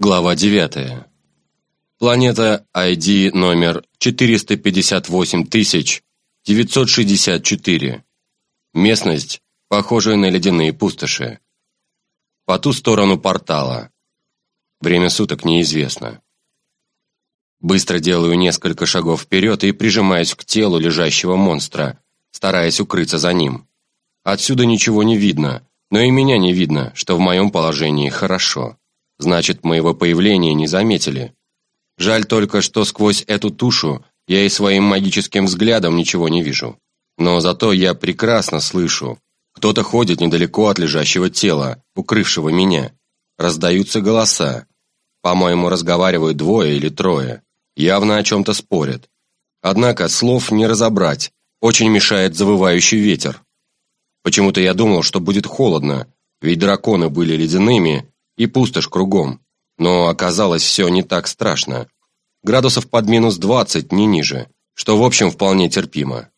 Глава 9. Планета ID номер 458964. Местность, похожая на ледяные пустоши. По ту сторону портала. Время суток неизвестно. Быстро делаю несколько шагов вперед и прижимаюсь к телу лежащего монстра, стараясь укрыться за ним. Отсюда ничего не видно, но и меня не видно, что в моем положении хорошо. Значит, моего появления не заметили. Жаль только, что сквозь эту тушу я и своим магическим взглядом ничего не вижу. Но зато я прекрасно слышу. Кто-то ходит недалеко от лежащего тела, укрывшего меня. Раздаются голоса. По-моему, разговаривают двое или трое. Явно о чем-то спорят. Однако слов не разобрать. Очень мешает завывающий ветер. Почему-то я думал, что будет холодно, ведь драконы были ледяными, и пустошь кругом. Но оказалось все не так страшно. Градусов под минус 20, не ниже, что в общем вполне терпимо.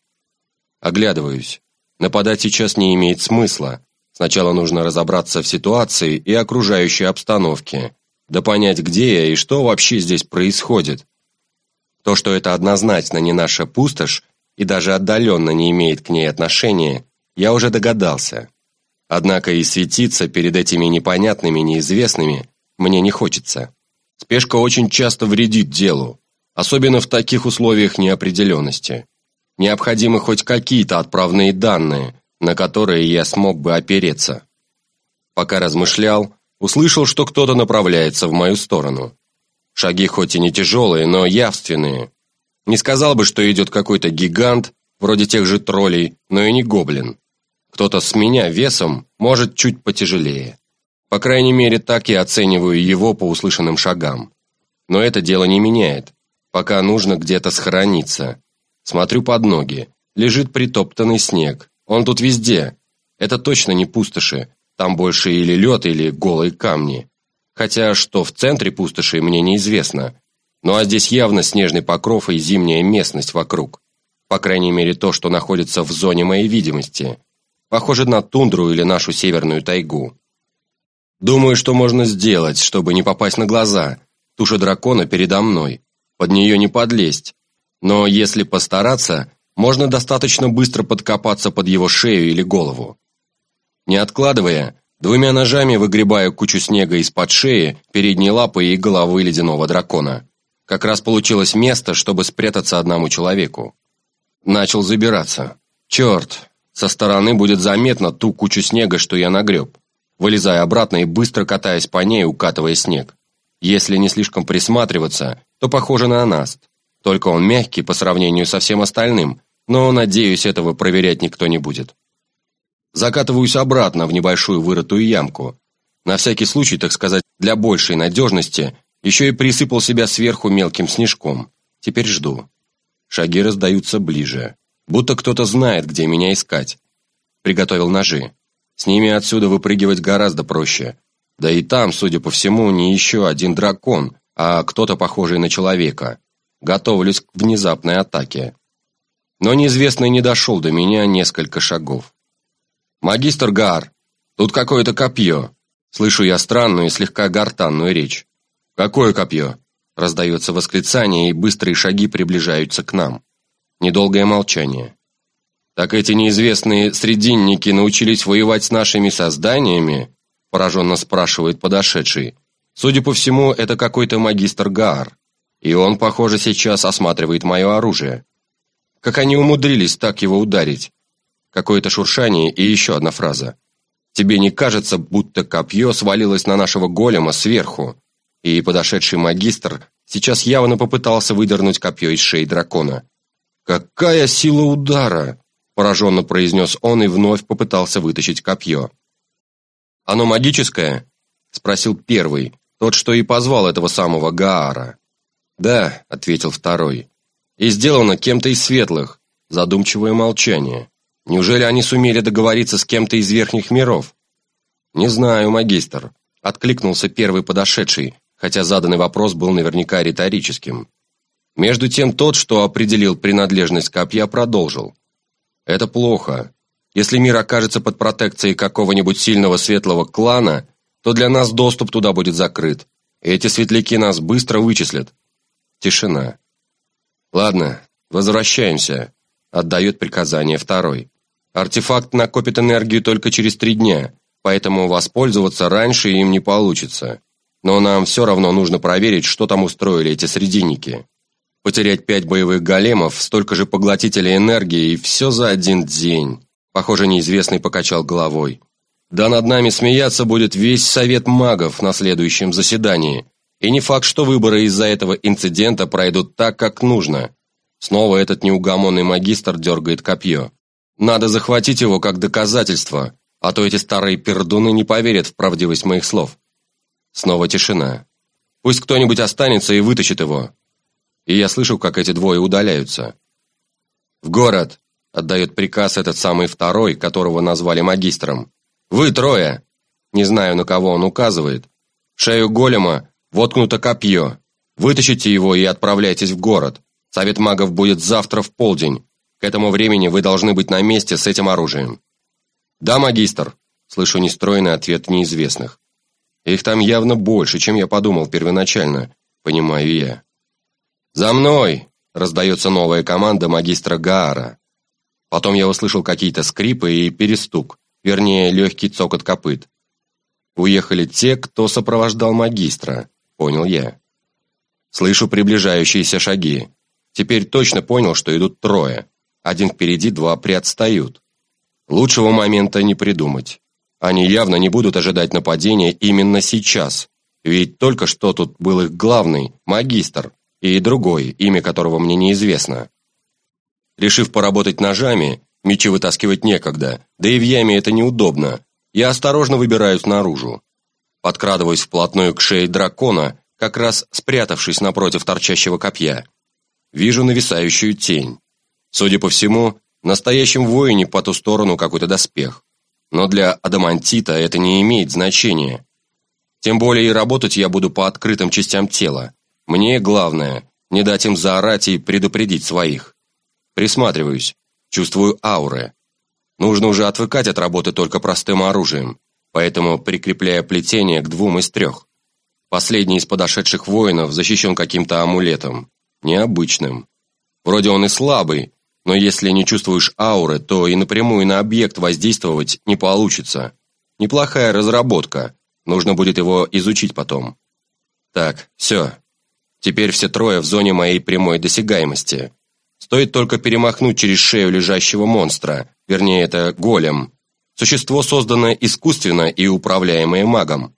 Оглядываюсь. Нападать сейчас не имеет смысла. Сначала нужно разобраться в ситуации и окружающей обстановке, да понять, где я и что вообще здесь происходит. То, что это однозначно не наша пустошь и даже отдаленно не имеет к ней отношения, я уже догадался. Однако и светиться перед этими непонятными, неизвестными мне не хочется. Спешка очень часто вредит делу, особенно в таких условиях неопределенности. Необходимы хоть какие-то отправные данные, на которые я смог бы опереться. Пока размышлял, услышал, что кто-то направляется в мою сторону. Шаги хоть и не тяжелые, но явственные. Не сказал бы, что идет какой-то гигант, вроде тех же троллей, но и не гоблин. Кто-то с меня весом, может, чуть потяжелее. По крайней мере, так я оцениваю его по услышанным шагам. Но это дело не меняет. Пока нужно где-то схорониться. Смотрю под ноги. Лежит притоптанный снег. Он тут везде. Это точно не пустоши. Там больше или лед, или голые камни. Хотя что в центре пустоши, мне неизвестно. Ну а здесь явно снежный покров и зимняя местность вокруг. По крайней мере, то, что находится в зоне моей видимости. Похоже на тундру или нашу северную тайгу. Думаю, что можно сделать, чтобы не попасть на глаза. Туша дракона передо мной. Под нее не подлезть. Но если постараться, можно достаточно быстро подкопаться под его шею или голову. Не откладывая, двумя ножами выгребаю кучу снега из-под шеи, передней лапы и головы ледяного дракона. Как раз получилось место, чтобы спрятаться одному человеку. Начал забираться. Черт, со стороны будет заметно ту кучу снега, что я нагреб, вылезая обратно и быстро катаясь по ней, укатывая снег. Если не слишком присматриваться, то похоже на анаст. Только он мягкий по сравнению со всем остальным, но, надеюсь, этого проверять никто не будет. Закатываюсь обратно в небольшую вырытую ямку. На всякий случай, так сказать, для большей надежности, еще и присыпал себя сверху мелким снежком. Теперь жду. Шаги раздаются ближе. Будто кто-то знает, где меня искать. Приготовил ножи. С ними отсюда выпрыгивать гораздо проще. Да и там, судя по всему, не еще один дракон, а кто-то похожий на человека. Готовлюсь к внезапной атаке. Но неизвестный не дошел до меня несколько шагов. «Магистр Гар, тут какое-то копье!» Слышу я странную и слегка гортанную речь. «Какое копье?» Раздается восклицание, и быстрые шаги приближаются к нам. Недолгое молчание. «Так эти неизвестные срединники научились воевать с нашими созданиями?» пораженно спрашивает подошедший. Судя по всему, это какой-то магистр Гаар. И он, похоже, сейчас осматривает мое оружие. Как они умудрились так его ударить? Какое-то шуршание и еще одна фраза. Тебе не кажется, будто копье свалилось на нашего голема сверху? И подошедший магистр сейчас явно попытался выдернуть копье из шеи дракона. «Какая сила удара!» – пораженно произнес он и вновь попытался вытащить копье. «Оно магическое?» – спросил первый, тот, что и позвал этого самого Гаара. «Да», – ответил второй. «И сделано кем-то из светлых». Задумчивое молчание. «Неужели они сумели договориться с кем-то из верхних миров?» «Не знаю, магистр», – откликнулся первый подошедший, хотя заданный вопрос был наверняка риторическим. Между тем тот, что определил принадлежность копья, продолжил. «Это плохо. Если мир окажется под протекцией какого-нибудь сильного светлого клана, то для нас доступ туда будет закрыт. Эти светляки нас быстро вычислят. Тишина. Ладно, возвращаемся. Отдает приказание второй. Артефакт накопит энергию только через три дня, поэтому воспользоваться раньше им не получится. Но нам все равно нужно проверить, что там устроили эти срединники. Потерять пять боевых големов, столько же поглотителей энергии, и все за один день. Похоже, неизвестный покачал головой. Да над нами смеяться будет весь совет магов на следующем заседании. И не факт, что выборы из-за этого инцидента пройдут так, как нужно. Снова этот неугомонный магистр дергает копье. Надо захватить его как доказательство, а то эти старые пердуны не поверят в правдивость моих слов. Снова тишина. Пусть кто-нибудь останется и вытащит его. И я слышу, как эти двое удаляются. «В город!» — отдает приказ этот самый второй, которого назвали магистром. «Вы трое!» Не знаю, на кого он указывает. Шею голема воткнуто копье. Вытащите его и отправляйтесь в город. Совет магов будет завтра в полдень. К этому времени вы должны быть на месте с этим оружием». «Да, магистр», — слышу нестроенный ответ неизвестных. «Их там явно больше, чем я подумал первоначально, понимаю я». «За мной!» — раздается новая команда магистра Гаара. Потом я услышал какие-то скрипы и перестук, вернее, легкий цокот копыт. Уехали те, кто сопровождал магистра, понял я. Слышу приближающиеся шаги. Теперь точно понял, что идут трое. Один впереди, два приотстают. Лучшего момента не придумать. Они явно не будут ожидать нападения именно сейчас, ведь только что тут был их главный, магистр, и другой, имя которого мне неизвестно. Решив поработать ножами, мечи вытаскивать некогда, да и в яме это неудобно, я осторожно выбираюсь наружу. Подкрадываюсь вплотную к шее дракона, как раз спрятавшись напротив торчащего копья. Вижу нависающую тень. Судя по всему, настоящем воине по ту сторону какой-то доспех. Но для адамантита это не имеет значения. Тем более и работать я буду по открытым частям тела. Мне главное не дать им заорать и предупредить своих. Присматриваюсь, чувствую ауры. Нужно уже отвыкать от работы только простым оружием, поэтому прикрепляю плетение к двум из трех. Последний из подошедших воинов защищен каким-то амулетом, необычным. Вроде он и слабый, но если не чувствуешь ауры, то и напрямую на объект воздействовать не получится. Неплохая разработка, нужно будет его изучить потом. Так, все. Теперь все трое в зоне моей прямой досягаемости. Стоит только перемахнуть через шею лежащего монстра, вернее, это голем. Существо, созданное искусственно и управляемое магом.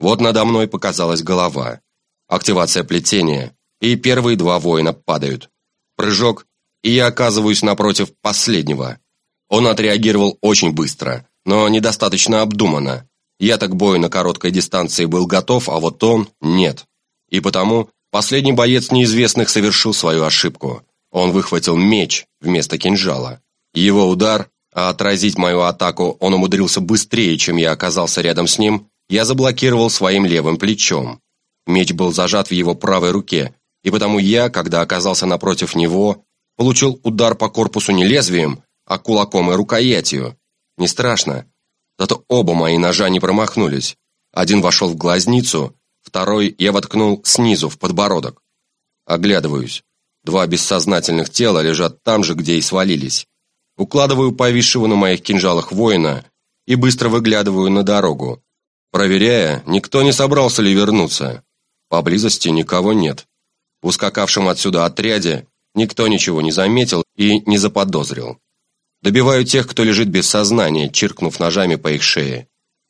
Вот надо мной показалась голова. Активация плетения, и первые два воина падают. Прыжок, и я оказываюсь напротив последнего. Он отреагировал очень быстро, но недостаточно обдуманно. Я так бою на короткой дистанции был готов, а вот он – нет. И потому последний боец неизвестных совершил свою ошибку. Он выхватил меч вместо кинжала. Его удар, а отразить мою атаку он умудрился быстрее, чем я оказался рядом с ним, я заблокировал своим левым плечом. Меч был зажат в его правой руке, и потому я, когда оказался напротив него, Получил удар по корпусу не лезвием, а кулаком и рукоятью. Не страшно. Зато оба мои ножа не промахнулись. Один вошел в глазницу, второй я воткнул снизу, в подбородок. Оглядываюсь. Два бессознательных тела лежат там же, где и свалились. Укладываю повисшего на моих кинжалах воина и быстро выглядываю на дорогу. Проверяя, никто не собрался ли вернуться. Поблизости никого нет. В ускакавшем отсюда отряде Никто ничего не заметил и не заподозрил. Добиваю тех, кто лежит без сознания, чиркнув ножами по их шее.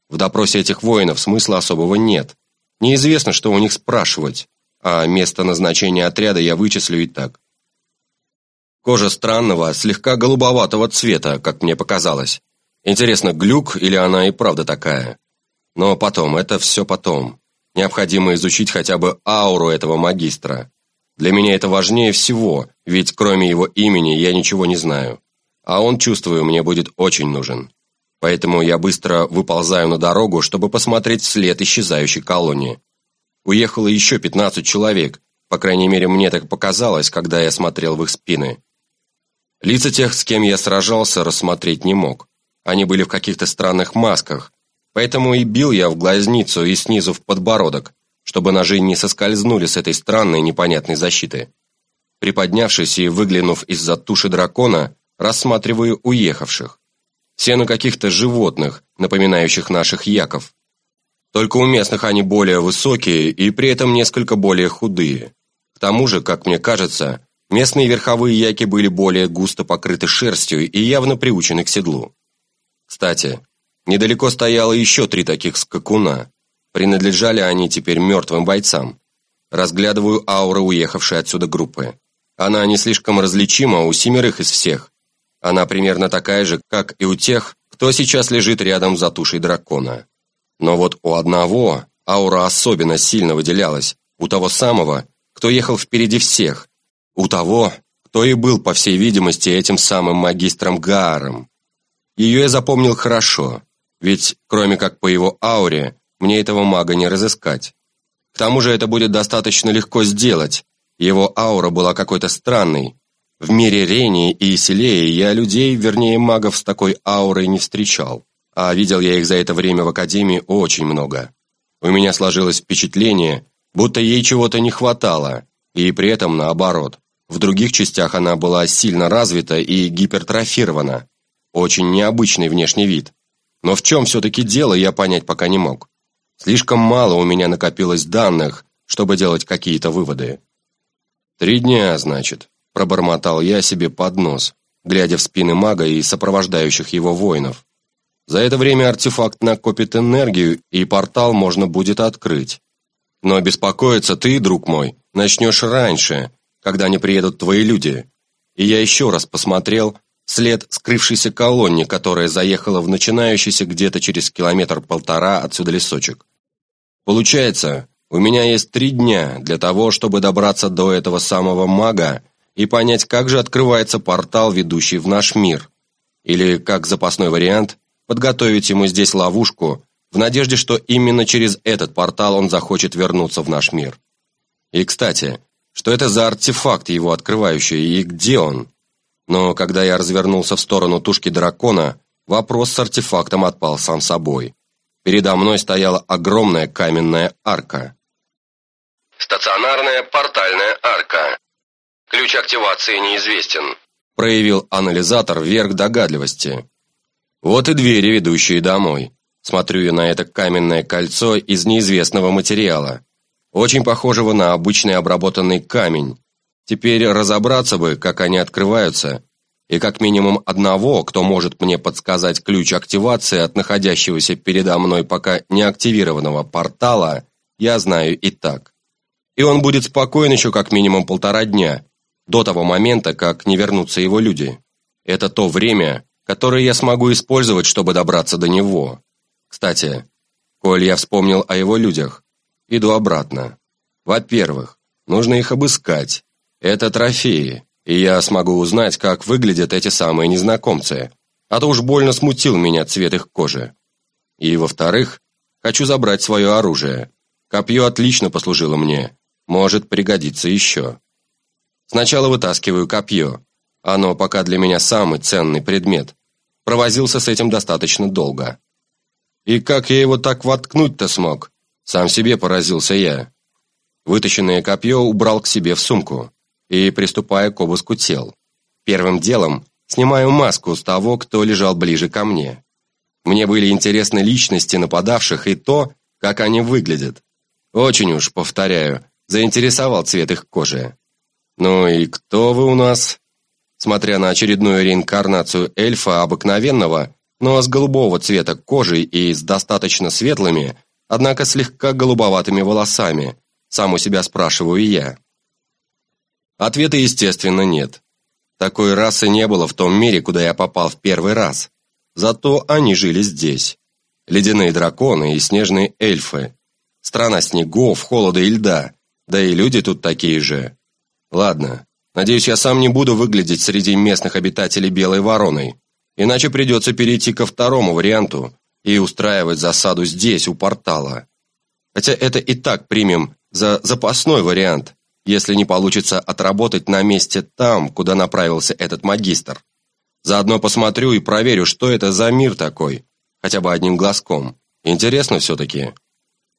В допросе этих воинов смысла особого нет. Неизвестно, что у них спрашивать, а место назначения отряда я вычислю и так. Кожа странного, слегка голубоватого цвета, как мне показалось. Интересно, глюк или она и правда такая? Но потом, это все потом. Необходимо изучить хотя бы ауру этого магистра. Для меня это важнее всего, ведь кроме его имени я ничего не знаю. А он, чувствую, мне будет очень нужен. Поэтому я быстро выползаю на дорогу, чтобы посмотреть вслед исчезающей колонии. Уехало еще 15 человек, по крайней мере, мне так показалось, когда я смотрел в их спины. Лица тех, с кем я сражался, рассмотреть не мог. Они были в каких-то странных масках, поэтому и бил я в глазницу и снизу в подбородок, чтобы ножи не соскользнули с этой странной непонятной защиты. Приподнявшись и выглянув из-за туши дракона, рассматриваю уехавших. Все на каких-то животных, напоминающих наших яков. Только у местных они более высокие и при этом несколько более худые. К тому же, как мне кажется, местные верховые яки были более густо покрыты шерстью и явно приучены к седлу. Кстати, недалеко стояло еще три таких скакуна. Принадлежали они теперь мертвым бойцам. Разглядываю ауры уехавшей отсюда группы. Она не слишком различима у семерых из всех. Она примерно такая же, как и у тех, кто сейчас лежит рядом за тушей дракона. Но вот у одного аура особенно сильно выделялась, у того самого, кто ехал впереди всех, у того, кто и был, по всей видимости, этим самым магистром Гааром. Ее я запомнил хорошо, ведь, кроме как по его ауре, мне этого мага не разыскать. К тому же это будет достаточно легко сделать, его аура была какой-то странной. В мире Рении и Селеи я людей, вернее магов с такой аурой не встречал а видел я их за это время в академии очень много. У меня сложилось впечатление, будто ей чего-то не хватало, и при этом наоборот. В других частях она была сильно развита и гипертрофирована. Очень необычный внешний вид. Но в чем все-таки дело, я понять пока не мог. Слишком мало у меня накопилось данных, чтобы делать какие-то выводы. «Три дня, значит», – пробормотал я себе под нос, глядя в спины мага и сопровождающих его воинов. За это время артефакт накопит энергию, и портал можно будет открыть. Но беспокоиться ты, друг мой, начнешь раньше, когда не приедут твои люди. И я еще раз посмотрел след скрывшейся колонне, которая заехала в начинающийся где-то через километр-полтора отсюда лесочек. Получается, у меня есть три дня для того, чтобы добраться до этого самого мага и понять, как же открывается портал, ведущий в наш мир. Или, как запасной вариант, подготовить ему здесь ловушку, в надежде, что именно через этот портал он захочет вернуться в наш мир. И, кстати, что это за артефакт его открывающий и где он? Но когда я развернулся в сторону тушки дракона, вопрос с артефактом отпал сам собой. Передо мной стояла огромная каменная арка. «Стационарная портальная арка. Ключ активации неизвестен», проявил анализатор вверх догадливости. Вот и двери, ведущие домой. Смотрю я на это каменное кольцо из неизвестного материала. Очень похожего на обычный обработанный камень. Теперь разобраться бы, как они открываются, и как минимум одного, кто может мне подсказать ключ активации от находящегося передо мной пока неактивированного портала, я знаю и так. И он будет спокоен еще как минимум полтора дня, до того момента, как не вернутся его люди. Это то время, которые я смогу использовать, чтобы добраться до него. Кстати, коль я вспомнил о его людях, иду обратно. Во-первых, нужно их обыскать. Это трофеи, и я смогу узнать, как выглядят эти самые незнакомцы, а то уж больно смутил меня цвет их кожи. И, во-вторых, хочу забрать свое оружие. Копье отлично послужило мне, может пригодиться еще. Сначала вытаскиваю копье. Оно пока для меня самый ценный предмет, провозился с этим достаточно долго. И как я его так воткнуть-то смог? Сам себе поразился я. Вытащенное копье убрал к себе в сумку и, приступая к обыску тел, первым делом снимаю маску с того, кто лежал ближе ко мне. Мне были интересны личности нападавших и то, как они выглядят. Очень уж, повторяю, заинтересовал цвет их кожи. «Ну и кто вы у нас?» Смотря на очередную реинкарнацию эльфа обыкновенного, но с голубого цвета кожей и с достаточно светлыми, однако слегка голубоватыми волосами, сам у себя спрашиваю я. Ответа, естественно, нет. Такой расы не было в том мире, куда я попал в первый раз. Зато они жили здесь. Ледяные драконы и снежные эльфы. Страна снегов, холода и льда. Да и люди тут такие же. Ладно, Надеюсь, я сам не буду выглядеть среди местных обитателей белой вороной. Иначе придется перейти ко второму варианту и устраивать засаду здесь, у портала. Хотя это и так примем за запасной вариант, если не получится отработать на месте там, куда направился этот магистр. Заодно посмотрю и проверю, что это за мир такой, хотя бы одним глазком. Интересно все-таки.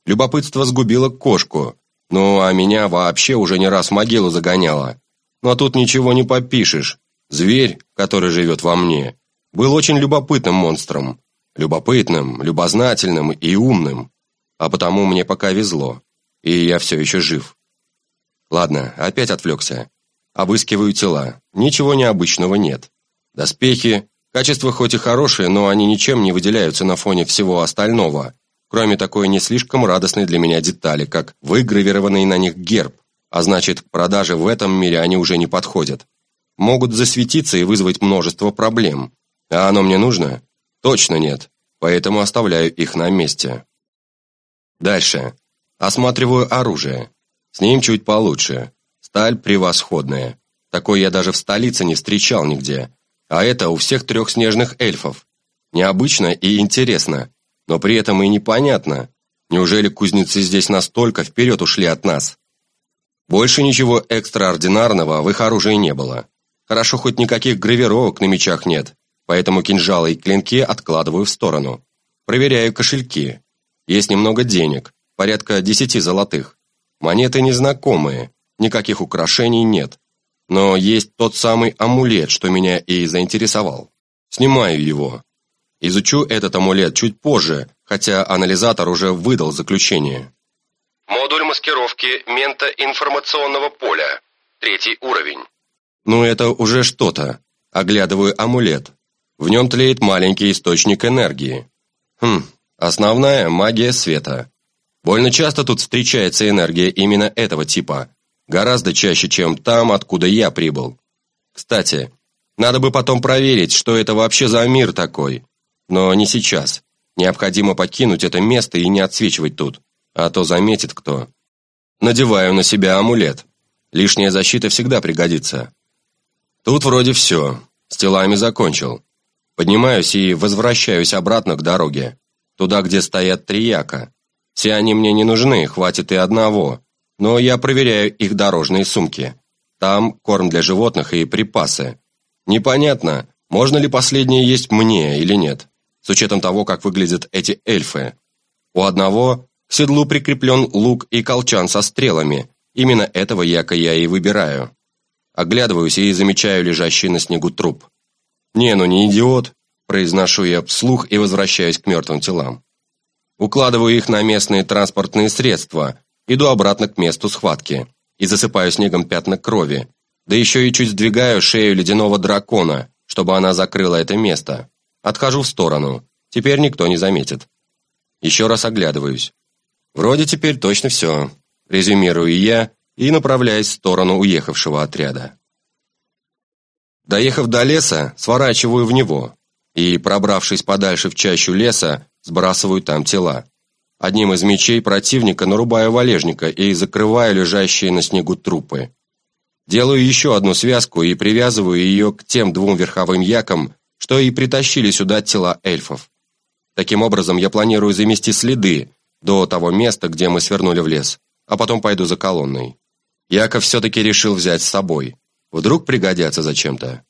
Любопытство сгубило кошку, ну а меня вообще уже не раз могилу загоняло. Но тут ничего не попишешь. Зверь, который живет во мне, был очень любопытным монстром. Любопытным, любознательным и умным. А потому мне пока везло. И я все еще жив. Ладно, опять отвлекся. Обыскиваю тела. Ничего необычного нет. Доспехи. Качество хоть и хорошее, но они ничем не выделяются на фоне всего остального, кроме такой не слишком радостной для меня детали, как выгравированный на них герб, а значит, к продаже в этом мире они уже не подходят. Могут засветиться и вызвать множество проблем. А оно мне нужно? Точно нет, поэтому оставляю их на месте. Дальше. Осматриваю оружие. С ним чуть получше. Сталь превосходная. Такой я даже в столице не встречал нигде. А это у всех трех снежных эльфов. Необычно и интересно, но при этом и непонятно. Неужели кузнецы здесь настолько вперед ушли от нас? Больше ничего экстраординарного в их оружии не было. Хорошо, хоть никаких гравировок на мечах нет, поэтому кинжалы и клинки откладываю в сторону. Проверяю кошельки. Есть немного денег, порядка десяти золотых. Монеты незнакомые, никаких украшений нет. Но есть тот самый амулет, что меня и заинтересовал. Снимаю его. Изучу этот амулет чуть позже, хотя анализатор уже выдал заключение. Модуль маскировки мента-информационного поля. Третий уровень. Ну это уже что-то. Оглядываю амулет. В нем тлеет маленький источник энергии. Хм, основная магия света. Больно часто тут встречается энергия именно этого типа. Гораздо чаще, чем там, откуда я прибыл. Кстати, надо бы потом проверить, что это вообще за мир такой. Но не сейчас. Необходимо покинуть это место и не отсвечивать тут, а то заметит кто. Надеваю на себя амулет. Лишняя защита всегда пригодится. Тут вроде все. С телами закончил. Поднимаюсь и возвращаюсь обратно к дороге. Туда, где стоят три яка. Все они мне не нужны, хватит и одного. Но я проверяю их дорожные сумки. Там корм для животных и припасы. Непонятно, можно ли последнее есть мне или нет, с учетом того, как выглядят эти эльфы. У одного к седлу прикреплен лук и колчан со стрелами. Именно этого яка я и выбираю. Оглядываюсь и замечаю лежащий на снегу труп. «Не, ну не идиот», – произношу я вслух и возвращаюсь к мертвым телам. Укладываю их на местные транспортные средства, иду обратно к месту схватки и засыпаю снегом пятна крови, да еще и чуть сдвигаю шею ледяного дракона, чтобы она закрыла это место. Отхожу в сторону, теперь никто не заметит. Еще раз оглядываюсь. Вроде теперь точно все, резюмирую я и направляюсь в сторону уехавшего отряда. Доехав до леса, сворачиваю в него и, пробравшись подальше в чащу леса, Сбрасываю там тела. Одним из мечей противника нарубаю валежника и закрываю лежащие на снегу трупы. Делаю еще одну связку и привязываю ее к тем двум верховым якам, что и притащили сюда тела эльфов. Таким образом, я планирую замести следы до того места, где мы свернули в лес, а потом пойду за колонной. Яков все-таки решил взять с собой. Вдруг пригодятся зачем-то.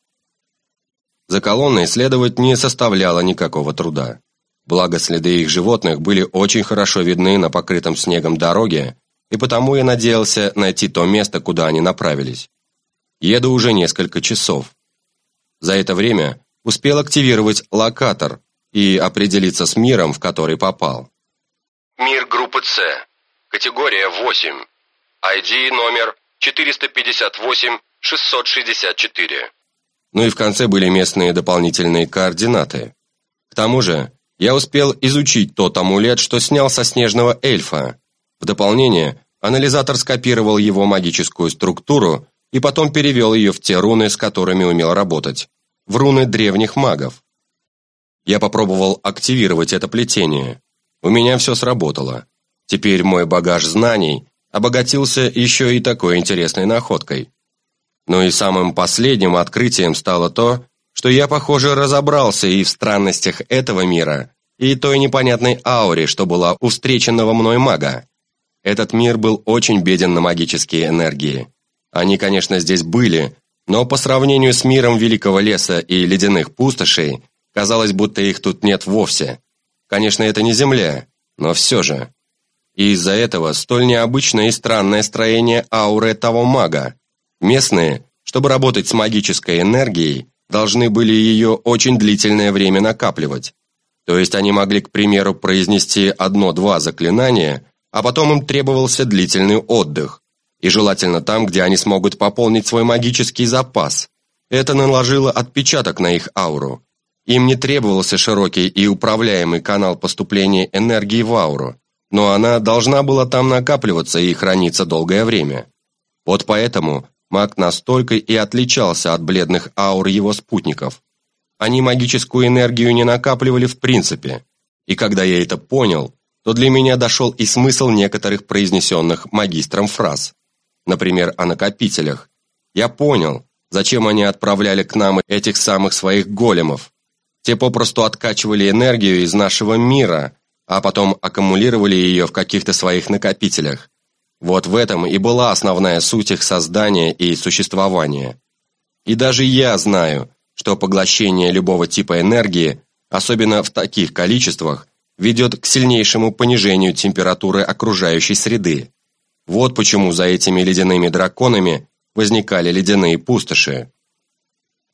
За колонной следовать не составляло никакого труда. Благо, следы их животных были очень хорошо видны на покрытом снегом дороге, и потому я надеялся найти то место, куда они направились. Еду уже несколько часов. За это время успел активировать локатор и определиться с миром, в который попал. Мир группы С. Категория 8. ID номер 458-664. Ну и в конце были местные дополнительные координаты. К тому же, я успел изучить тот амулет, что снял со снежного эльфа. В дополнение, анализатор скопировал его магическую структуру и потом перевел ее в те руны, с которыми умел работать. В руны древних магов. Я попробовал активировать это плетение. У меня все сработало. Теперь мой багаж знаний обогатился еще и такой интересной находкой. Ну и самым последним открытием стало то, что я, похоже, разобрался и в странностях этого мира, и той непонятной ауре, что была у встреченного мной мага. Этот мир был очень беден на магические энергии. Они, конечно, здесь были, но по сравнению с миром Великого Леса и Ледяных Пустошей, казалось, будто их тут нет вовсе. Конечно, это не Земля, но все же. и из-за этого столь необычное и странное строение ауры того мага. Местные, чтобы работать с магической энергией, должны были ее очень длительное время накапливать. То есть они могли, к примеру, произнести одно-два заклинания, а потом им требовался длительный отдых, и желательно там, где они смогут пополнить свой магический запас. Это наложило отпечаток на их ауру. Им не требовался широкий и управляемый канал поступления энергии в ауру, но она должна была там накапливаться и храниться долгое время. Вот поэтому маг настолько и отличался от бледных аур его спутников. Они магическую энергию не накапливали в принципе, и когда я это понял, то для меня дошел и смысл некоторых произнесенных магистром фраз, например, о накопителях. Я понял, зачем они отправляли к нам этих самых своих големов, те попросту откачивали энергию из нашего мира, а потом аккумулировали ее в каких-то своих накопителях. Вот в этом и была основная суть их создания и существования. И даже я знаю, что поглощение любого типа энергии, особенно в таких количествах, ведет к сильнейшему понижению температуры окружающей среды. Вот почему за этими ледяными драконами возникали ледяные пустоши.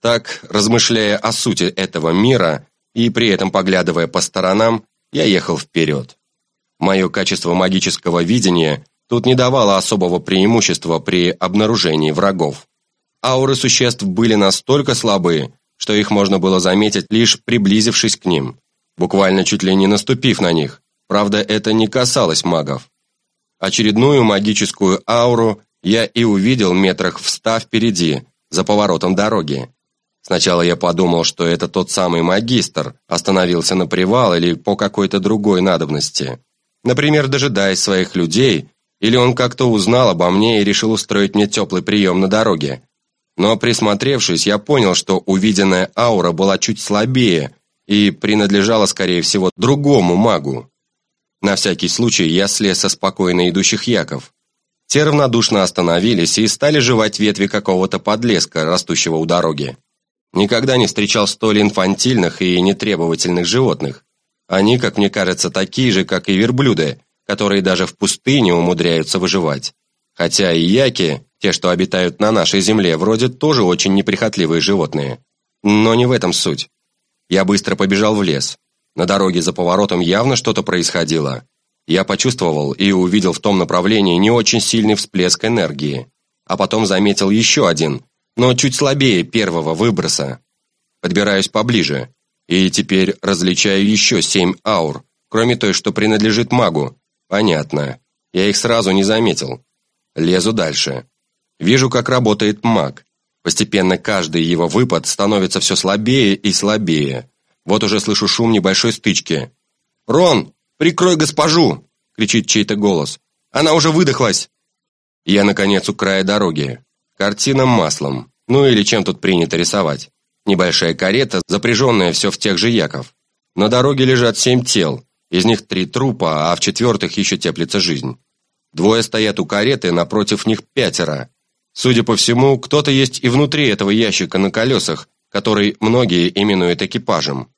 Так, размышляя о сути этого мира и при этом поглядывая по сторонам, я ехал вперед. Мое качество магического видения тут не давало особого преимущества при обнаружении врагов. Ауры существ были настолько слабы, что их можно было заметить, лишь приблизившись к ним, буквально чуть ли не наступив на них. Правда, это не касалось магов. Очередную магическую ауру я и увидел метрах в ста впереди, за поворотом дороги. Сначала я подумал, что это тот самый магистр остановился на привал или по какой-то другой надобности. Например, дожидаясь своих людей, или он как-то узнал обо мне и решил устроить мне теплый прием на дороге. Но присмотревшись, я понял, что увиденная аура была чуть слабее и принадлежала, скорее всего, другому магу. На всякий случай я слез со спокойно идущих яков. Те равнодушно остановились и стали жевать ветви какого-то подлеска, растущего у дороги. Никогда не встречал столь инфантильных и нетребовательных животных. Они, как мне кажется, такие же, как и верблюды, которые даже в пустыне умудряются выживать. Хотя и яки, те, что обитают на нашей земле, вроде тоже очень неприхотливые животные. Но не в этом суть. Я быстро побежал в лес. На дороге за поворотом явно что-то происходило. Я почувствовал и увидел в том направлении не очень сильный всплеск энергии. А потом заметил еще один, но чуть слабее первого выброса. Подбираюсь поближе, и теперь различаю еще семь аур, кроме той, что принадлежит магу. Понятно. Я их сразу не заметил. Лезу дальше. Вижу, как работает маг. Постепенно каждый его выпад становится все слабее и слабее. Вот уже слышу шум небольшой стычки. «Рон, прикрой госпожу!» — кричит чей-то голос. «Она уже выдохлась!» Я, наконец, у края дороги. Картина маслом. Ну или чем тут принято рисовать. Небольшая карета, запряженная все в тех же яков. На дороге лежат семь тел, из них три трупа, а в четвертых еще теплится жизнь. Двое стоят у кареты, напротив них пятеро. Судя по всему, кто-то есть и внутри этого ящика на колесах, который многие именуют экипажем.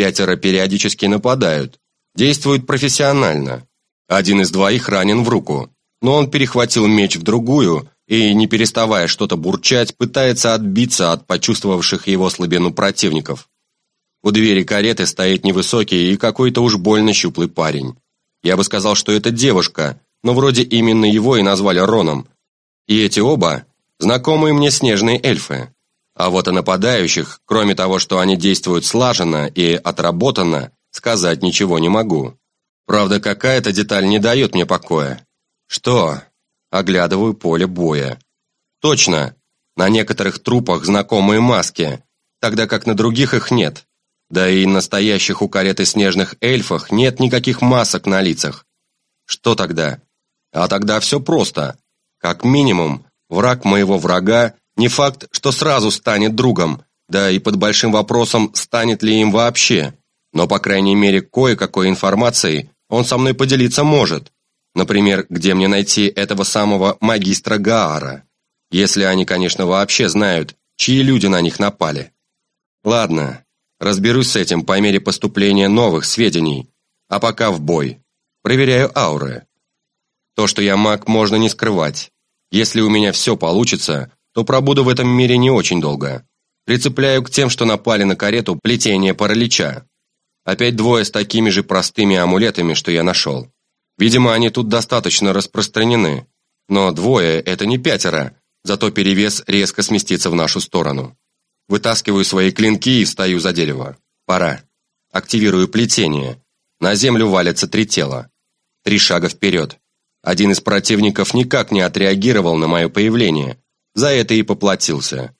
Пятеро периодически нападают, действуют профессионально. Один из двоих ранен в руку, но он перехватил меч в другую и, не переставая что-то бурчать, пытается отбиться от почувствовавших его слабину противников. У двери кареты стоит невысокий и какой-то уж больно щуплый парень. Я бы сказал, что это девушка, но вроде именно его и назвали Роном. И эти оба – знакомые мне снежные эльфы. А вот о нападающих, кроме того, что они действуют слаженно и отработанно, сказать ничего не могу. Правда, какая-то деталь не дает мне покоя. Что? Оглядываю поле боя. Точно, на некоторых трупах знакомые маски, тогда как на других их нет. Да и настоящих у кареты снежных эльфах нет никаких масок на лицах. Что тогда? А тогда все просто. Как минимум, враг моего врага не факт, что сразу станет другом, да и под большим вопросом, станет ли им вообще. Но, по крайней мере, кое-какой информацией он со мной поделиться может. Например, где мне найти этого самого магистра Гаара? Если они, конечно, вообще знают, чьи люди на них напали. Ладно, разберусь с этим по мере поступления новых сведений. А пока в бой. Проверяю ауры. То, что я маг, можно не скрывать. Если у меня все получится, то пробуду в этом мире не очень долго. Прицепляю к тем, что напали на карету, плетение паралича. Опять двое с такими же простыми амулетами, что я нашел. Видимо, они тут достаточно распространены. Но двое – это не пятеро, зато перевес резко сместится в нашу сторону. Вытаскиваю свои клинки и встаю за дерево. Пора. Активирую плетение. На землю валятся три тела. Три шага вперед. Один из противников никак не отреагировал на мое появление. За это и поплатился.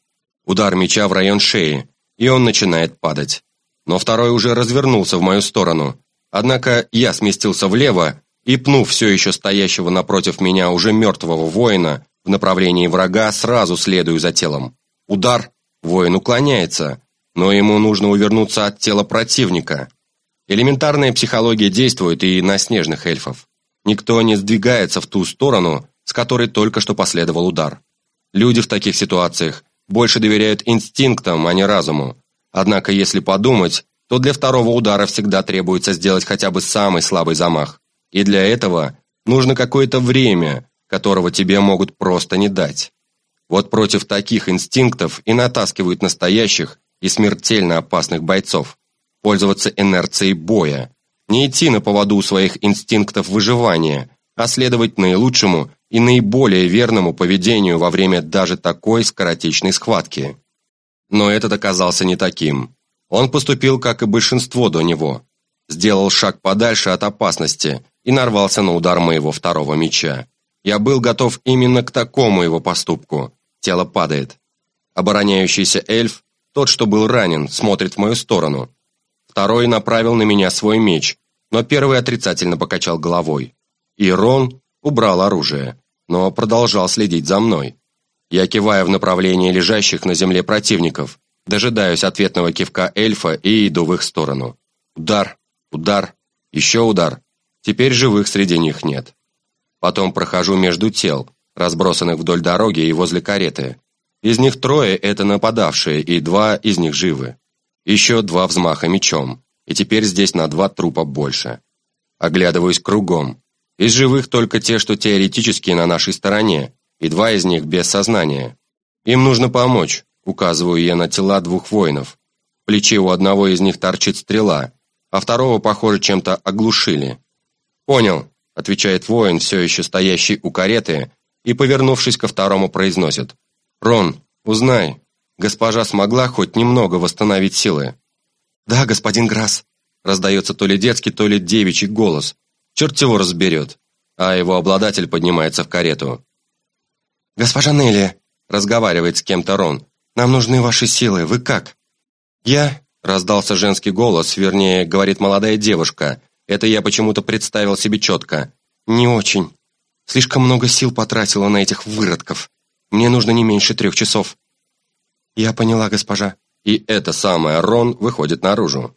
Удар меча в район шеи, и он начинает падать. Но второй уже развернулся в мою сторону. Однако я сместился влево и, пнув все еще стоящего напротив меня уже мертвого воина, в направлении врага сразу следую за телом. Удар. Воин уклоняется, но ему нужно увернуться от тела противника. Элементарная психология действует и на снежных эльфов. Никто не сдвигается в ту сторону, с которой только что последовал удар. Люди в таких ситуациях больше доверяют инстинктам, а не разуму. Однако, если подумать, то для второго удара всегда требуется сделать хотя бы самый слабый замах. И для этого нужно какое-то время, которого тебе могут просто не дать. Вот против таких инстинктов и натаскивают настоящих и смертельно опасных бойцов. Пользоваться инерцией боя. Не идти на поводу своих инстинктов выживания, а следовать наилучшему и наиболее верному поведению во время даже такой скоротечной схватки. Но этот оказался не таким. Он поступил, как и большинство до него. Сделал шаг подальше от опасности и нарвался на удар моего второго меча. Я был готов именно к такому его поступку. Тело падает. Обороняющийся эльф, тот, что был ранен, смотрит в мою сторону. Второй направил на меня свой меч, но первый отрицательно покачал головой. И Рон убрал оружие, но продолжал следить за мной. Я киваю в направлении лежащих на земле противников, дожидаюсь ответного кивка эльфа и иду в их сторону. Удар, удар, еще удар. Теперь живых среди них нет. Потом прохожу между тел, разбросанных вдоль дороги и возле кареты. Из них трое – это нападавшие, и два из них живы. Еще два взмаха мечом, и теперь здесь на два трупа больше. Оглядываюсь кругом. Из живых только те, что теоретически на нашей стороне, и два из них без сознания. Им нужно помочь, указываю я на тела двух воинов. В плече у одного из них торчит стрела, а второго, похоже, чем-то оглушили. «Понял», — отвечает воин, все еще стоящий у кареты, и, повернувшись ко второму, произносит. «Рон, узнай, госпожа смогла хоть немного восстановить силы?» «Да, господин Грасс», — раздается то ли детский, то ли девичий голос. Черт его разберет. А его обладатель поднимается в карету. «Госпожа Нелли», — разговаривает с кем-то Рон, — «нам нужны ваши силы, вы как?» «Я», — раздался женский голос, вернее, говорит молодая девушка, это я почему-то представил себе четко. «Не очень. Слишком много сил потратила на этих выродков. Мне нужно не меньше трех часов». «Я поняла, госпожа». И это самое Рон выходит наружу.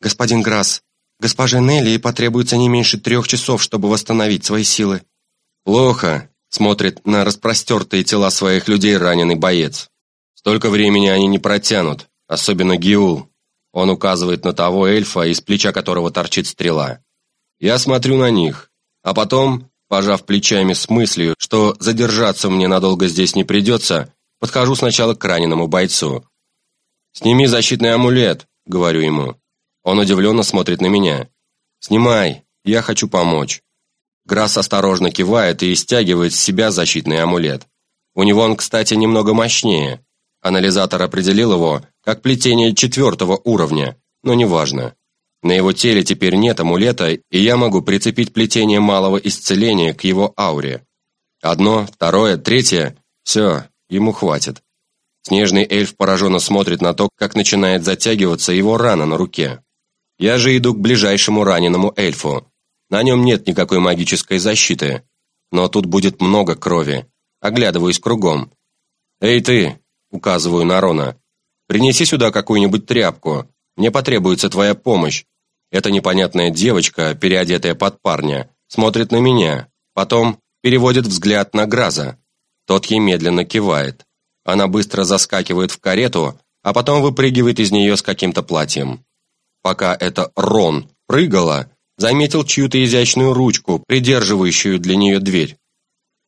«Господин Грасс, госпоже Нелли потребуется не меньше трех часов, чтобы восстановить свои силы». «Плохо», — смотрит на распростертые тела своих людей раненый боец. «Столько времени они не протянут, особенно Гиул». Он указывает на того эльфа, из плеча которого торчит стрела. Я смотрю на них, а потом Пожав плечами с мыслью, что задержаться мне надолго здесь не придется, подхожу сначала к раненому бойцу. «Сними защитный амулет», — говорю ему. Он удивленно смотрит на меня. «Снимай, я хочу помочь». Грасс осторожно кивает и стягивает с себя защитный амулет. У него он, кстати, немного мощнее. Анализатор определил его как плетение четвертого уровня, но неважно. На его теле теперь нет амулета, и я могу прицепить плетение малого исцеления к его ауре. Одно, второе, третье – все, ему хватит. Снежный эльф пораженно смотрит на то, как начинает затягиваться его рана на руке. Я же иду к ближайшему раненому эльфу. На нем нет никакой магической защиты. Но тут будет много крови. Оглядываюсь кругом. «Эй ты!» – указываю на Рона. «Принеси сюда какую-нибудь тряпку. Мне потребуется твоя помощь. Эта непонятная девочка, переодетая под парня, смотрит на меня, потом переводит взгляд на Граза. Тот ей медленно кивает. Она быстро заскакивает в карету, а потом выпрыгивает из нее с каким-то платьем. Пока это Рон прыгала, заметил чью-то изящную ручку, придерживающую для нее дверь.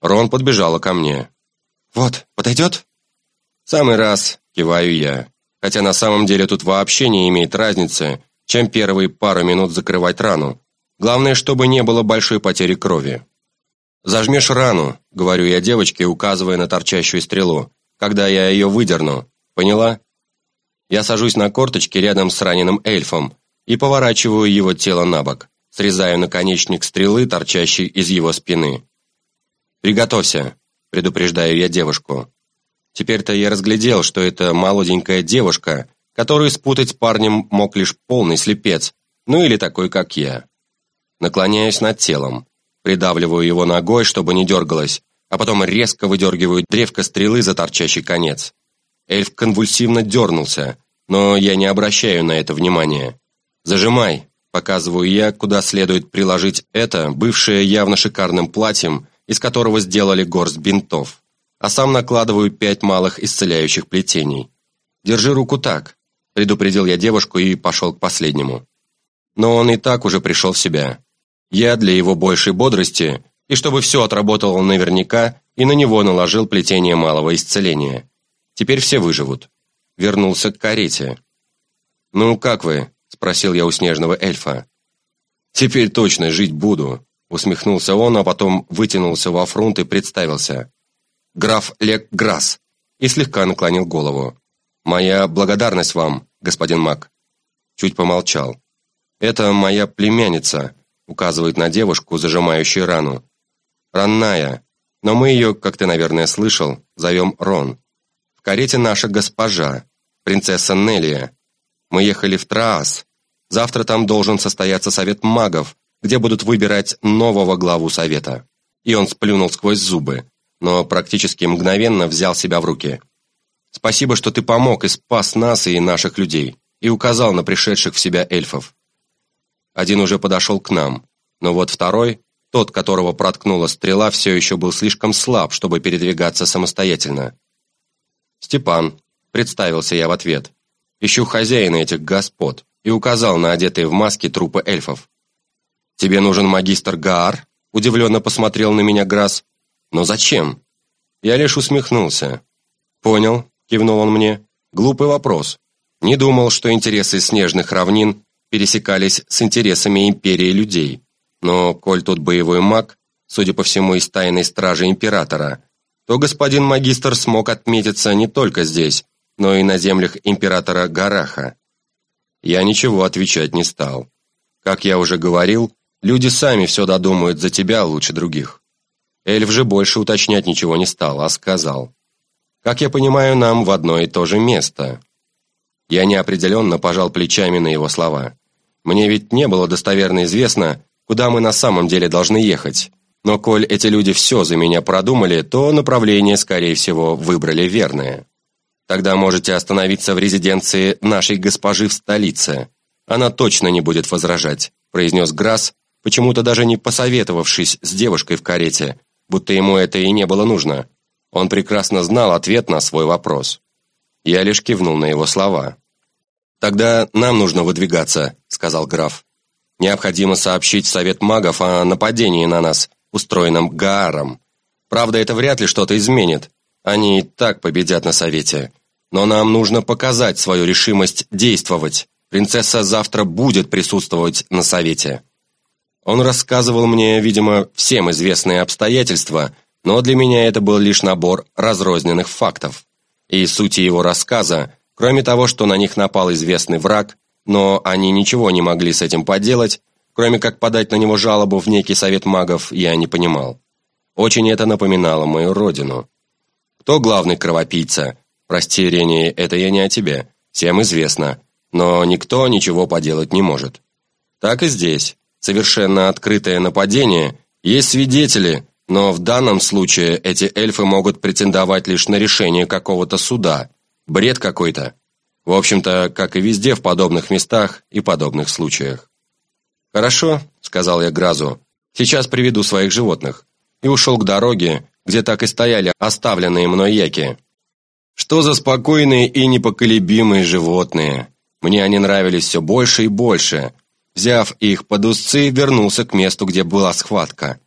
Рон подбежала ко мне. «Вот, подойдет?» «Самый раз», — киваю я. Хотя на самом деле тут вообще не имеет разницы, чем первые пару минут закрывать рану. Главное, чтобы не было большой потери крови. «Зажмешь рану», — говорю я девочке, указывая на торчащую стрелу, «когда я ее выдерну. Поняла?» Я сажусь на корточки рядом с раненым эльфом и поворачиваю его тело на бок, срезаю наконечник стрелы, торчащий из его спины. «Приготовься», — предупреждаю я девушку. Теперь-то я разглядел, что это молоденькая девушка, которую спутать с парнем мог лишь полный слепец, ну или такой, как я. Наклоняюсь над телом, придавливаю его ногой, чтобы не дергалось, а потом резко выдергиваю древко стрелы за торчащий конец. Эльф конвульсивно дернулся, но я не обращаю на это внимания. «Зажимай», — показываю я, куда следует приложить это, бывшее явно шикарным платьем, из которого сделали горсть бинтов, а сам накладываю пять малых исцеляющих плетений. «Держи руку так», — предупредил я девушку и пошел к последнему. Но он и так уже пришел в себя. Я для его большей бодрости, и чтобы все отработало наверняка, и на него наложил плетение малого исцеления. Теперь все выживут. Вернулся к карете. «Ну, как вы?» – спросил я у снежного эльфа. «Теперь точно жить буду», – усмехнулся он, а потом вытянулся во фронт и представился. «Граф Лек Грасс» и слегка наклонил голову. «Моя благодарность вам, господин Мак». Чуть помолчал. «Это моя племянница», указывает на девушку, зажимающую рану. «Ранная, но мы ее, как ты, наверное, слышал, зовем Рон. Карете наша госпожа, принцесса Нелия. Мы ехали в Траас. Завтра там должен состояться совет магов, где будут выбирать нового главу совета». И он сплюнул сквозь зубы, но практически мгновенно взял себя в руки. «Спасибо, что ты помог и спас нас и наших людей, и указал на пришедших в себя эльфов. Один уже подошел к нам, но вот второй, тот, которого проткнула стрела, все еще был слишком слаб, чтобы передвигаться самостоятельно. «Степан», — представился я в ответ, — «ищу хозяина этих господ» и указал на одетые в маски трупы эльфов. «Тебе нужен магистр Гаар?» — удивленно посмотрел на меня Грасс. «Но зачем?» Я лишь усмехнулся. «Понял», — кивнул он мне. «Глупый вопрос. Не думал, что интересы снежных равнин пересекались с интересами империи людей. Но, коль тут боевой маг, судя по всему, из тайной стражи императора, то господин магистр смог отметиться не только здесь, но и на землях императора Гараха. Я ничего отвечать не стал. Как я уже говорил, люди сами все додумают за тебя лучше других. Эльф же больше уточнять ничего не стал, а сказал. Как я понимаю, нам в одно и то же место. Я неопределенно пожал плечами на его слова. Мне ведь не было достоверно известно, куда мы на самом деле должны ехать. Но коль эти люди все за меня продумали, то направление, скорее всего, выбрали верное. Тогда можете остановиться в резиденции нашей госпожи в столице. Она точно не будет возражать», – произнес Грасс, почему-то даже не посоветовавшись с девушкой в карете, будто ему это и не было нужно. Он прекрасно знал ответ на свой вопрос. Я лишь кивнул на его слова. «Тогда нам нужно выдвигаться», — сказал граф. «Необходимо сообщить Совет магов о нападении на нас, устроенном Гааром. Правда, это вряд ли что-то изменит. Они и так победят на Совете. Но нам нужно показать свою решимость действовать. Принцесса завтра будет присутствовать на Совете». Он рассказывал мне, видимо, всем известные обстоятельства, но для меня это был лишь набор разрозненных фактов. И сути его рассказа Кроме того, что на них напал известный враг, но они ничего не могли с этим поделать, кроме как подать на него жалобу в некий совет магов, я не понимал. Очень это напоминало мою родину. Кто главный кровопийца? Прости, Рени, это я не о тебе. Всем известно. Но никто ничего поделать не может. Так и здесь. Совершенно открытое нападение. Есть свидетели, но в данном случае эти эльфы могут претендовать лишь на решение какого-то суда, Бред какой-то. В общем-то, как и везде в подобных местах и подобных случаях. «Хорошо», — сказал я Гразу, — «сейчас приведу своих животных». И ушел к дороге, где так и стояли оставленные мной яки. Что за спокойные и непоколебимые животные. Мне они нравились все больше и больше. Взяв их под узцы, вернулся к месту, где была схватка.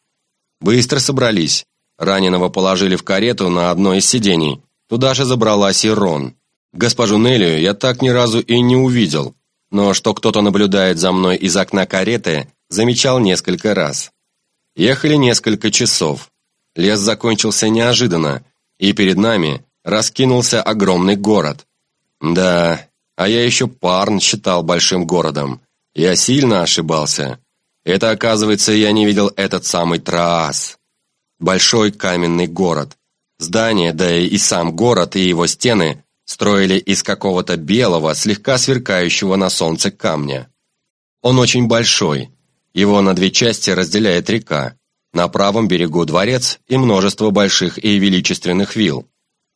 Быстро собрались. Раненого положили в карету на одно из сидений. Туда же забралась и Рон. Госпожу Неллию я так ни разу и не увидел, но что кто-то наблюдает за мной из окна кареты, замечал несколько раз. Ехали несколько часов. Лес закончился неожиданно, и перед нами раскинулся огромный город. Да, а я еще Парн считал большим городом. Я сильно ошибался. Это, оказывается, я не видел этот самый Траас. Большой каменный город. Здание, да и сам город, и его стены строили из какого-то белого, слегка сверкающего на солнце камня. Он очень большой. Его на две части разделяет река. На правом берегу дворец и множество больших и величественных вилл.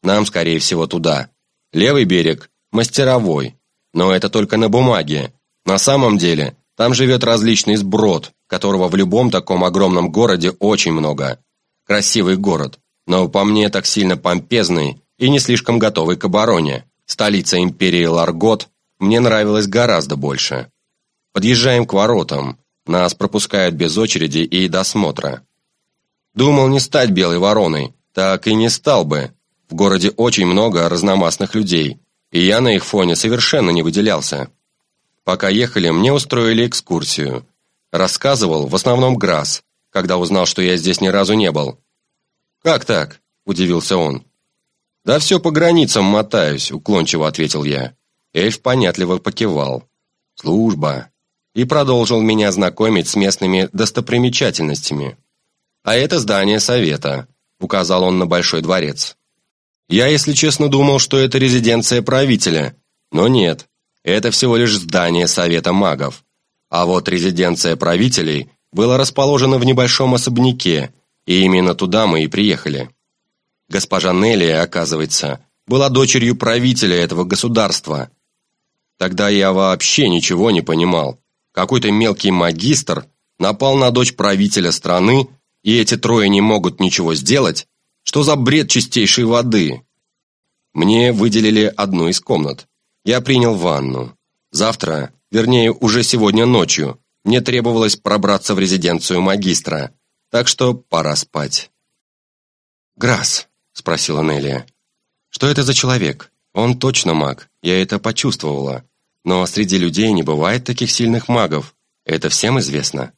Нам, скорее всего, туда. Левый берег – мастеровой. Но это только на бумаге. На самом деле, там живет различный сброд, которого в любом таком огромном городе очень много. Красивый город, но по мне так сильно помпезный и не слишком готовый к обороне. Столица империи Ларгот мне нравилась гораздо больше. Подъезжаем к воротам. Нас пропускают без очереди и досмотра. Думал не стать белой вороной, так и не стал бы. В городе очень много разномастных людей, и я на их фоне совершенно не выделялся. Пока ехали, мне устроили экскурсию. Рассказывал в основном Грасс, когда узнал, что я здесь ни разу не был. «Как так?» – удивился он. «Да все по границам мотаюсь», – уклончиво ответил я. Эльф понятливо покивал. «Служба». И продолжил меня знакомить с местными достопримечательностями. «А это здание совета», — указал он на Большой дворец. «Я, если честно, думал, что это резиденция правителя, но нет, это всего лишь здание совета магов. А вот резиденция правителей была расположена в небольшом особняке, и именно туда мы и приехали. Госпожа Неллия, оказывается, была дочерью правителя этого государства. Тогда я вообще ничего не понимал. Какой-то мелкий магистр напал на дочь правителя страны и эти трое не могут ничего сделать? Что за бред чистейшей воды? Мне выделили одну из комнат. Я принял ванну. Завтра, вернее, уже сегодня ночью, мне требовалось пробраться в резиденцию магистра, так что пора спать. «Грасс», — спросила Нелия, — «что это за человек? Он точно маг, я это почувствовала. Но среди людей не бывает таких сильных магов, это всем известно».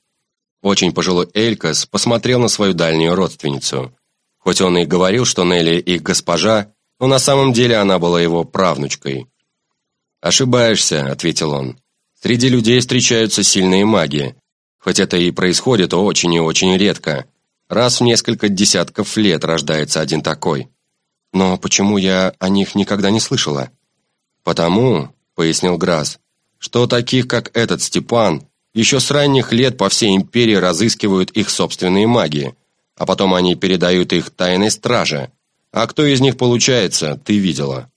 Очень пожилой Элькас посмотрел на свою дальнюю родственницу. Хоть он и говорил, что Нелли их госпожа, но на самом деле она была его правнучкой. «Ошибаешься», — ответил он. «Среди людей встречаются сильные маги. Хоть это и происходит очень и очень редко. Раз в несколько десятков лет рождается один такой. Но почему я о них никогда не слышала?» «Потому», — пояснил Грасс, «что таких, как этот Степан, еще с ранних лет по всей империи разыскивают их собственные маги, а потом они передают их тайной страже. А кто из них получается, ты видела».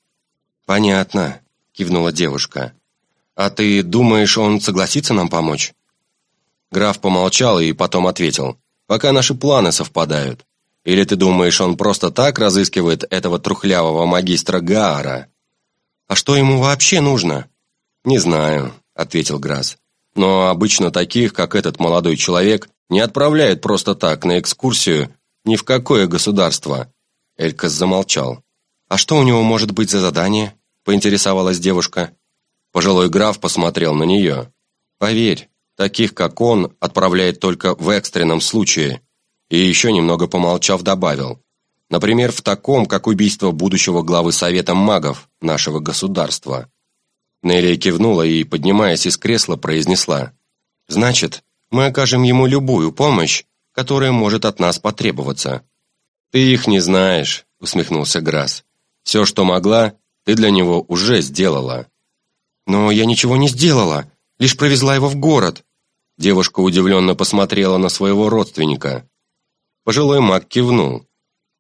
«Понятно», — кивнула девушка. «А ты думаешь, он согласится нам помочь?» Граф помолчал и потом ответил. «Пока наши планы совпадают. Или ты думаешь, он просто так разыскивает этого трухлявого магистра Гаара?» «А что ему вообще нужно?» «Не знаю», — ответил Грасс. Но обычно таких, как этот молодой человек, не отправляют просто так на экскурсию ни в какое государство. Элькас замолчал. «А что у него может быть за задание?» – поинтересовалась девушка. Пожилой граф посмотрел на нее. «Поверь, таких, как он, отправляет только в экстренном случае». И еще немного помолчав добавил. Например, в таком, как убийство будущего главы Совета магов нашего государства. Нелли кивнула и, поднимаясь из кресла, произнесла. «Значит, мы окажем ему любую помощь, которая может от нас потребоваться». «Ты их не знаешь», — усмехнулся Грасс. «Все, что могла, ты для него уже сделала». «Но я ничего не сделала, лишь провезла его в город». Девушка удивленно посмотрела на своего родственника. Пожилой маг кивнул.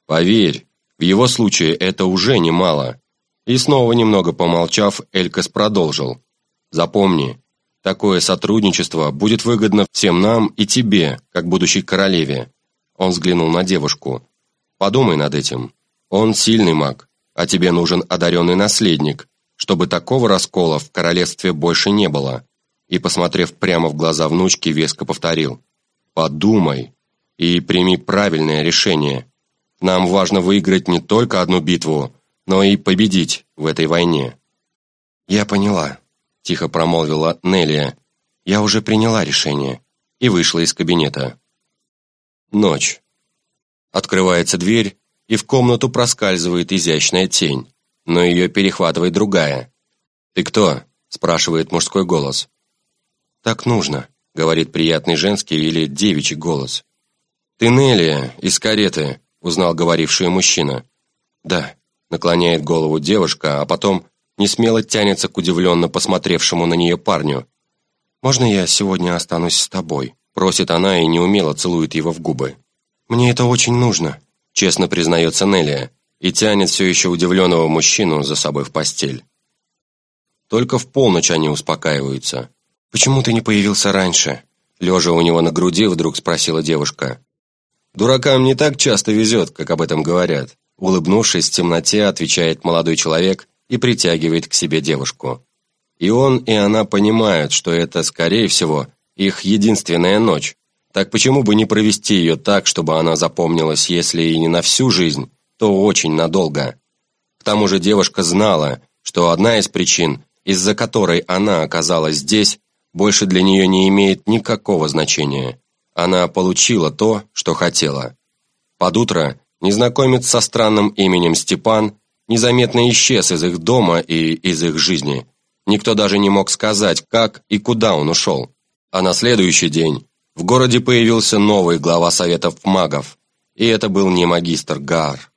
«Поверь, в его случае это уже немало. И снова немного помолчав, Элькас продолжил. «Запомни, такое сотрудничество будет выгодно всем нам и тебе, как будущей королеве». Он взглянул на девушку. «Подумай над этим. Он сильный маг, а тебе нужен одаренный наследник, чтобы такого раскола в королевстве больше не было. И, посмотрев прямо в глаза внучки, веско повторил. «Подумай и прими правильное решение. Нам важно выиграть не только одну битву, но и победить в этой войне». «Я поняла», — тихо промолвила Нелия. «Я уже приняла решение» и вышла из кабинета. Ночь. Открывается дверь, и в комнату проскальзывает изящная тень, но ее перехватывает другая. «Ты кто?» – спрашивает мужской голос. «Так нужно», – говорит приятный женский или девичий голос. «Ты Нелия, из кареты», – узнал говоривший мужчина. «Да», – наклоняет голову девушка, а потом не смело тянется к удивленно посмотревшему на нее парню. «Можно я сегодня останусь с тобой?» – просит она и неумело целует его в губы. «Мне это очень нужно», – честно признается Нелия и тянет все еще удивленного мужчину за собой в постель. Только в полночь они успокаиваются. «Почему ты не появился раньше?» Лежа у него на груди, вдруг спросила девушка. «Дуракам не так часто везет, как об этом говорят», улыбнувшись в темноте, отвечает молодой человек и притягивает к себе девушку. И он, и она понимают, что это, скорее всего, их единственная ночь. Так почему бы не провести ее так, чтобы она запомнилась, если и не на всю жизнь, то очень надолго? К тому же девушка знала, что одна из причин, из-за которой она оказалась здесь, больше для нее не имеет никакого значения. Она получила то, что хотела. Под утро незнакомец со странным именем Степан незаметно исчез из их дома и из их жизни. Никто даже не мог сказать, как и куда он ушел. А на следующий день в городе появился новый глава Советов магов, и это был не магистр Гар.